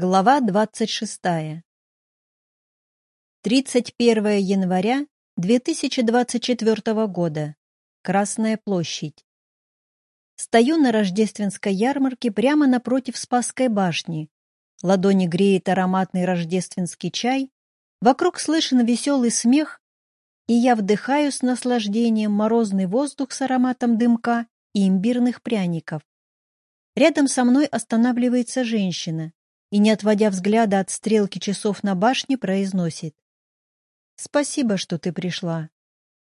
Глава 26. 31 января 2024 года. Красная площадь. Стою на рождественской ярмарке прямо напротив Спасской башни. Ладони греет ароматный рождественский чай. Вокруг слышен веселый смех, и я вдыхаю с наслаждением морозный воздух с ароматом дымка и имбирных пряников. Рядом со мной останавливается женщина и, не отводя взгляда от стрелки часов на башне, произносит. «Спасибо, что ты пришла.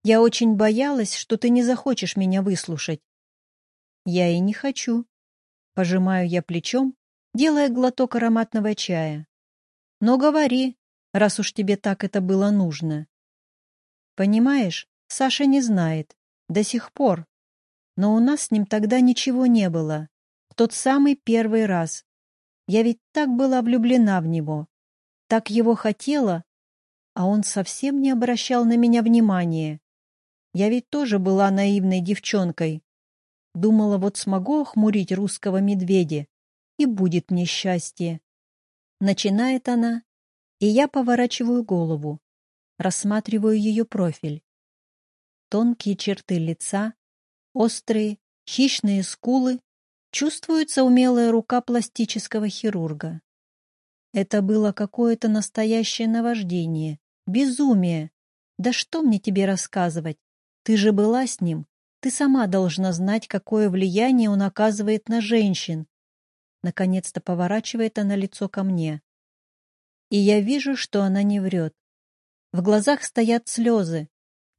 Я очень боялась, что ты не захочешь меня выслушать». «Я и не хочу». Пожимаю я плечом, делая глоток ароматного чая. «Но говори, раз уж тебе так это было нужно». «Понимаешь, Саша не знает. До сих пор. Но у нас с ним тогда ничего не было. В тот самый первый раз, я ведь так была влюблена в него, так его хотела, а он совсем не обращал на меня внимания. Я ведь тоже была наивной девчонкой. Думала, вот смогу охмурить русского медведя, и будет мне счастье. Начинает она, и я поворачиваю голову, рассматриваю ее профиль. Тонкие черты лица, острые, хищные скулы Чувствуется умелая рука пластического хирурга. Это было какое-то настоящее наваждение, безумие. Да что мне тебе рассказывать? Ты же была с ним. Ты сама должна знать, какое влияние он оказывает на женщин. Наконец-то поворачивает она лицо ко мне. И я вижу, что она не врет. В глазах стоят слезы,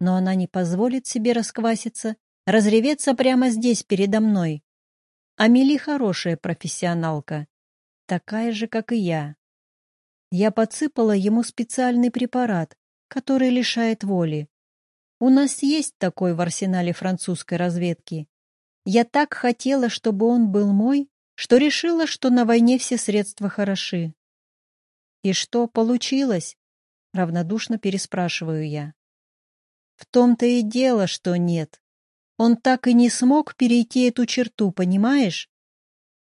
но она не позволит себе раскваситься, разреветься прямо здесь, передо мной. Амели хорошая профессионалка, такая же, как и я. Я подсыпала ему специальный препарат, который лишает воли. У нас есть такой в арсенале французской разведки. Я так хотела, чтобы он был мой, что решила, что на войне все средства хороши. И что получилось? Равнодушно переспрашиваю я. В том-то и дело, что нет. Он так и не смог перейти эту черту, понимаешь?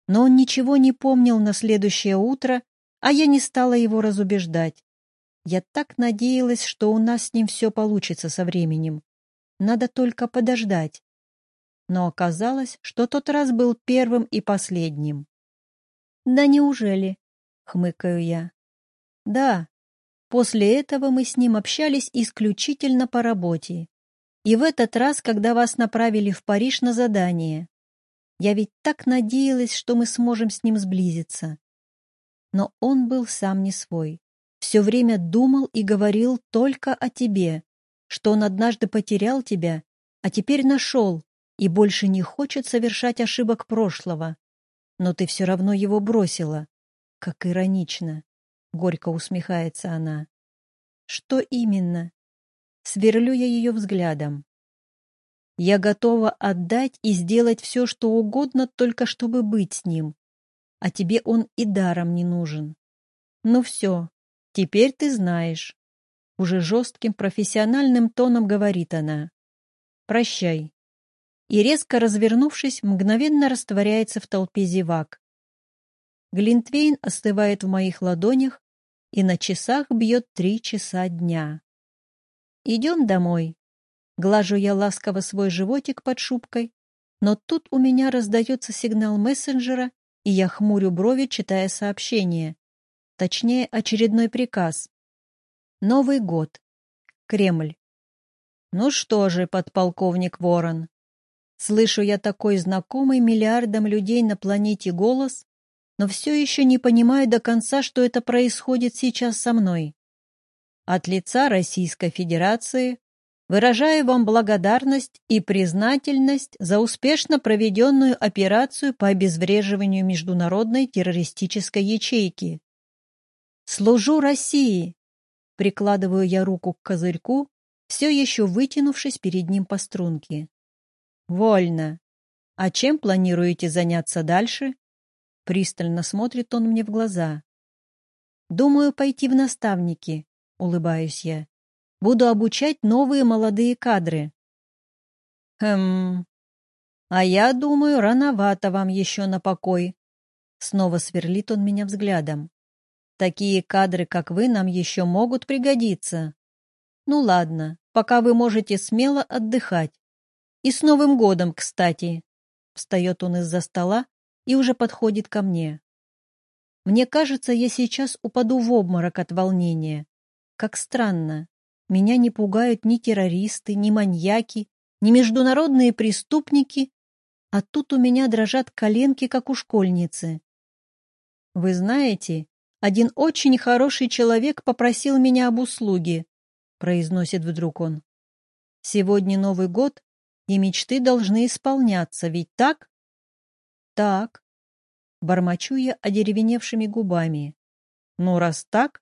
Но он ничего не помнил на следующее утро, а я не стала его разубеждать. Я так надеялась, что у нас с ним все получится со временем. Надо только подождать. Но оказалось, что тот раз был первым и последним. «Да неужели?» — хмыкаю я. «Да. После этого мы с ним общались исключительно по работе. И в этот раз, когда вас направили в Париж на задание. Я ведь так надеялась, что мы сможем с ним сблизиться. Но он был сам не свой. Все время думал и говорил только о тебе, что он однажды потерял тебя, а теперь нашел и больше не хочет совершать ошибок прошлого. Но ты все равно его бросила. Как иронично. Горько усмехается она. Что именно? Сверлю я ее взглядом. Я готова отдать и сделать все, что угодно, только чтобы быть с ним. А тебе он и даром не нужен. Ну все, теперь ты знаешь. Уже жестким профессиональным тоном говорит она. Прощай. И резко развернувшись, мгновенно растворяется в толпе зевак. Глинтвейн остывает в моих ладонях, и на часах бьет три часа дня. «Идем домой». Глажу я ласково свой животик под шубкой, но тут у меня раздается сигнал мессенджера, и я хмурю брови, читая сообщение. Точнее, очередной приказ. Новый год. Кремль. Ну что же, подполковник Ворон, слышу я такой знакомый миллиардам людей на планете голос, но все еще не понимаю до конца, что это происходит сейчас со мной. От лица Российской Федерации выражаю вам благодарность и признательность за успешно проведенную операцию по обезвреживанию международной террористической ячейки. Служу России! Прикладываю я руку к козырьку, все еще вытянувшись перед ним по струнке. Вольно. А чем планируете заняться дальше? Пристально смотрит он мне в глаза. Думаю пойти в наставники, — улыбаюсь я. «Буду обучать новые молодые кадры». «Хм... А я думаю, рановато вам еще на покой». Снова сверлит он меня взглядом. Такие кадры, как вы, нам еще могут пригодиться. Ну ладно, пока вы можете смело отдыхать. И с Новым годом, кстати. Встает он из-за стола и уже подходит ко мне. Мне кажется, я сейчас упаду в обморок от волнения. Как странно. Меня не пугают ни террористы, ни маньяки, ни международные преступники, а тут у меня дрожат коленки, как у школьницы. Вы знаете, один очень хороший человек попросил меня об услуге, произносит вдруг он. Сегодня Новый год, и мечты должны исполняться, ведь так? Так. Бормочу я одеревеневшими губами. Ну, раз так,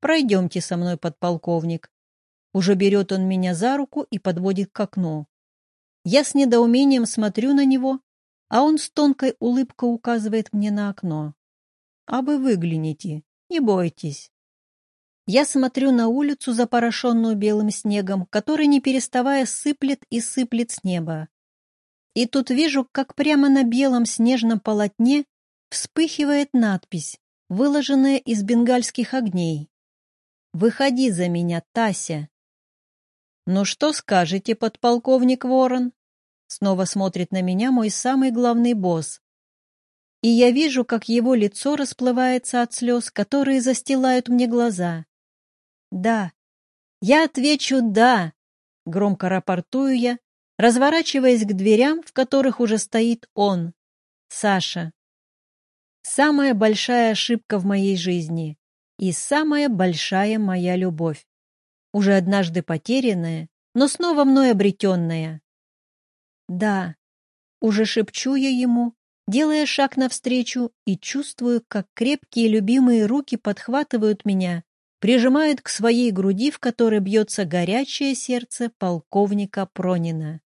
пройдемте со мной, подполковник. Уже берет он меня за руку и подводит к окну. Я с недоумением смотрю на него, а он с тонкой улыбкой указывает мне на окно. А вы выгляните, не бойтесь. Я смотрю на улицу, запорошенную белым снегом, который, не переставая, сыплет и сыплет с неба. И тут вижу, как прямо на белом снежном полотне вспыхивает надпись, выложенная из бенгальских огней. «Выходи за меня, Тася!» «Ну что скажете, подполковник Ворон?» Снова смотрит на меня мой самый главный босс. И я вижу, как его лицо расплывается от слез, которые застилают мне глаза. «Да». Я отвечу «да», громко рапортую я, разворачиваясь к дверям, в которых уже стоит он, Саша. Самая большая ошибка в моей жизни и самая большая моя любовь уже однажды потерянная, но снова мной обретенная. Да, уже шепчу я ему, делая шаг навстречу и чувствую, как крепкие любимые руки подхватывают меня, прижимают к своей груди, в которой бьется горячее сердце полковника Пронина.